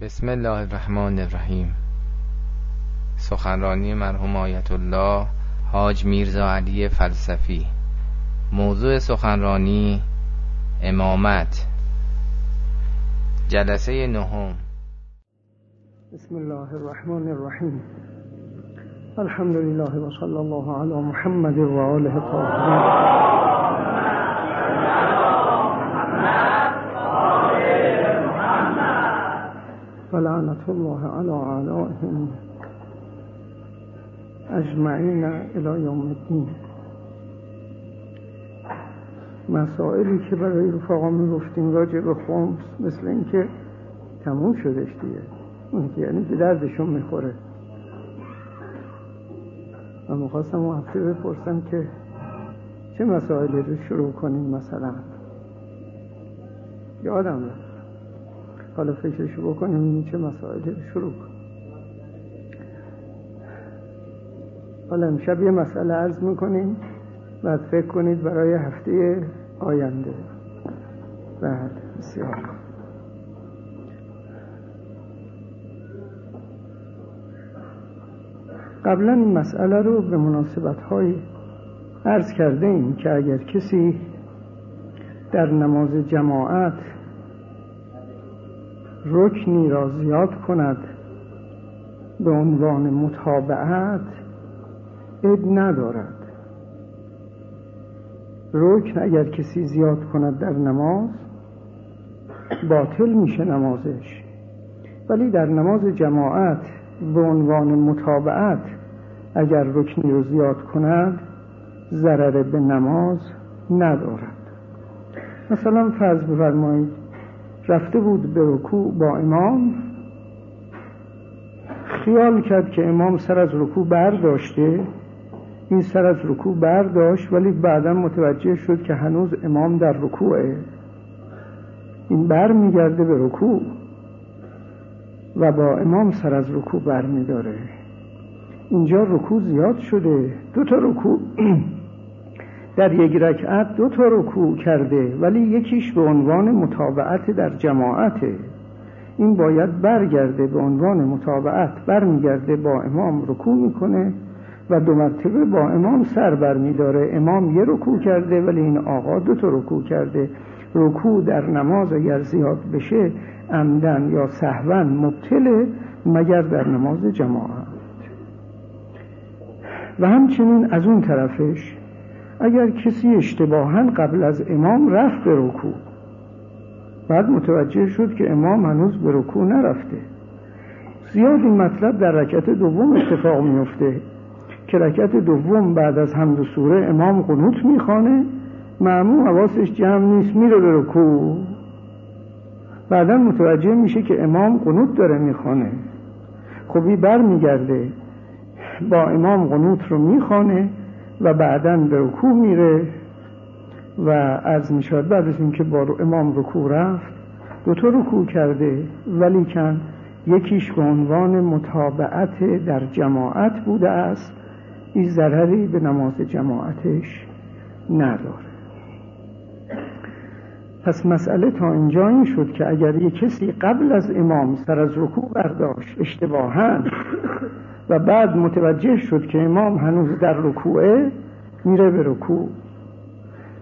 بسم الله الرحمن الرحیم. سخنرانی مرحوم آیت الله حاج میرزا علی فلسفی. موضوع سخنرانی امامت. جلسه نهم. بسم الله الرحمن الرحیم. الحمد لله و صلی الله علی محمد و آله الطاهرین ولعنت الله على اعدائهم اجمعین الى یوم الدین مسائلی که برای رفقا می‌گفتیم راجع به خمس مثل اینکه تموم شدش دیگه. اون که یعنی که دردشون می‌خوره. و مخواستم اون هفته بپرسم که چه مسائلی رو شروع کنیم مثلا؟ یادم رفت حالا فکرشو بکنیم این چه مسائلی رو شروع کنیم. حالا امشب یه مسئله عرض می‌کنیم بعد فکر کنید برای هفته آینده. بعد بسیار. قبلا این مسئله رو به مناسبت های عرض کرده ایم که اگر کسی در نماز جماعت رکنی را زیاد کند. به عنوان متابعت اب ندارد. رکن اگر کسی زیاد کند در نماز باطل میشه نمازش. ولی در نماز جماعت به عنوان متابعت اگر رکنی رو زیاد کند ضرر به نماز ندارد. مثلا فرض بفرمایید رفته بود به رکوع با امام. خیال کرد که امام سر از رکوع برداشته. این سر از رکوع برداشت ولی بعدا متوجه شد که هنوز امام در رکوعه. این بر میگرده به رکوع و با امام سر از رکوع بر میداره اینجا رکوع زیاد شده. دو تا رکوع در یک رکعت دو تا رکوع کرده ولی یکیش به عنوان متابعت در جماعته این باید برگرده به عنوان متابعت برمیگرده با امام رکوع می‌کنه و دو مرتبه با امام سر بر میداره. امام یه رکوع کرده ولی این آقا دو تا رکوع کرده. رکوع در نماز اگر زیاد بشه عمدن یا سهوا مبتله مگر در نماز جماعت. و همچنین از اون طرفش اگر کسی اشتباها قبل از امام رفت به رکوع بعد متوجه شد که امام هنوز به رکوع نرفته. زیاد این مطلب در رکعت دوم اتفاق میفته که رکعت دوم بعد از حمد سوره امام قنوت می‌خوانه معموم حواسش جمع نیست میره به رکوع. بعدا متوجه میشه که امام قنوت داره می‌خوانه. خب بر میگرده با امام قنوت رو می‌خوانه و بعدا به رکوع میره و از می‌شد بعد از اینکه با امام رکوع رفت دو تا رکوع کرده ولی کن یکیش به عنوان متابعت در جماعت بوده است این ضرری به نماز جماعتش نداره. پس مسئله تا اینجا این شد که اگر یک کسی قبل از امام سر از رکوع برداشت اشتباها و بعد متوجه شد که امام هنوز در رکوعه میره به رکوع.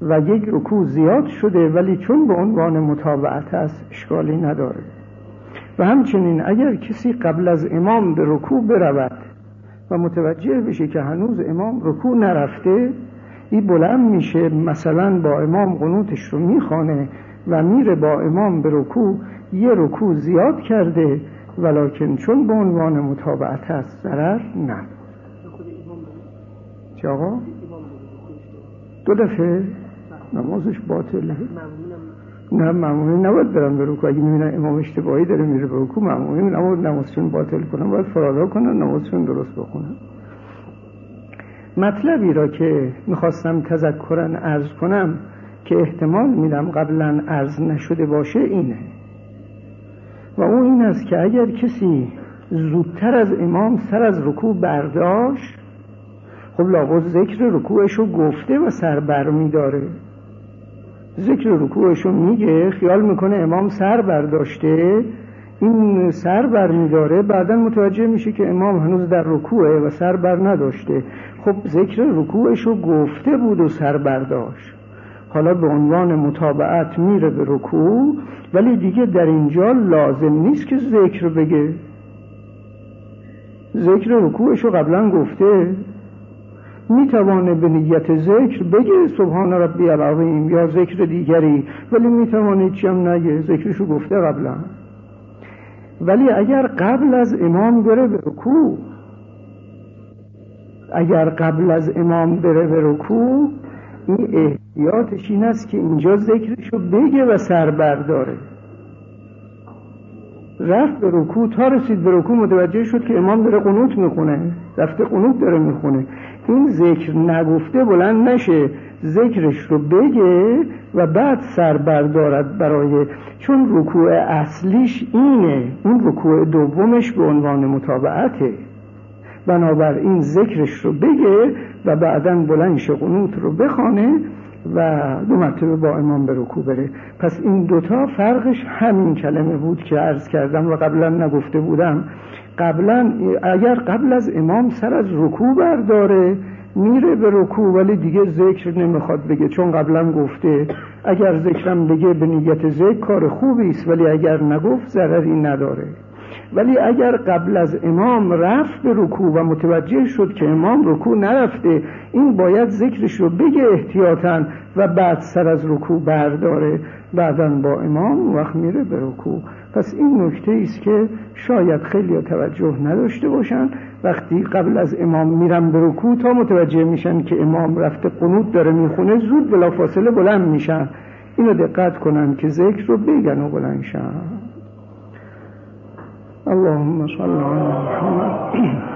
و یک رکوع زیاد شده ولی چون به عنوان متابعت است اشکالی نداره. و همچنین اگر کسی قبل از امام به رکوع برود و متوجه بشه که هنوز امام رکوع نرفته این بلند میشه مثلا با امام قنوتش رو می‌خوانه و میره با امام به رکوع یه رکوع زیاد کرده ولیکن چون به عنوان متابعت هست ضرر نه. چه آقا؟ دو دفعه؟ نمازش باطله نه. معمولی نباید برن به رکوع. اگه می‌بینن امام اشتباهی داره میره به رکوع معمولی نباید نمازشون باطل کنن باید فرادا کنن نمازشون درست بخونن مطلبی را که می‌خواستم تذکرن عرض کنم که احتمال میدم قبلا عرض نشده باشه اینه. و اون است که اگر کسی زودتر از امام سر از رکوع برداشت خب لابد ذکر رکوعش رو گفته و سر بر میداره. ذکر رکوعش رو میگه خیال می‌کنه امام سر برداشته این سر بر میداره بعدا متوجه میشه که امام هنوز در رکوعه و سر بر نداشته. خب ذکر رکوعش رو گفته بود و سر برداشت. حالا به عنوان مطابعت میره به رکوع ولی دیگه در اینجا لازم نیست که ذکر بگه. ذکر رکوعش رو قبلا گفته. می‌توانه به نیت ذکر بگه سبحان ربی العظیم یا ذکر دیگری ولی می‌توانه چی هم نگه ذکرشو گفته قبلا. ولی اگر قبل از امام بره به رکوع اگر قبل از امام بره به رکوع این احتیاطش این است که اینجا ذکرشو بگه و سر برداره. رفت به رکوع تا رسید به رکوع متوجه شد که امام داره قنوت می‌خونه رفته قنوت داره می‌خونه. این ذکر نگفته بلند نشه ذکرش رو بگه و بعد سر بردارد برای چون رکوع اصلیش اینه. اون رکوع دومش به عنوان مطابعته بنابراین ذکرش رو بگه و بعدا بلند قنوت رو بخانه و دو مرتبه با امام به رکوع بره. پس این دوتا فرقش همین کلمه بود که عرض کردم و قبلا نگفته بودم. قبلا اگر قبل از امام سر از رکوع برداره میره به رکوع ولی دیگه ذکر نمی‌خواد بگه چون قبلا گفته اگر ذکرم بگه به نیت ذکر کار خوبی است ولی اگر نگفت ضرری نداره. ولی اگر قبل از امام رفت به رکوع و متوجه شد که امام رکوع نرفته این باید ذکرش رو بگه احتیاطا و بعد سر از رکوع برداره. بعدا با امام وقت میره به رکوع. پس این نکته است که شاید خیلی توجه نداشته باشن. وقتی قبل از امام میرن به رکوع تا متوجه میشن که امام رفته قنوت داره می‌خونه زود بلا فاصله بلند میشن. اینو دقت کنن که ذکر رو بگن و بلند شن. اللهم صل على محمد.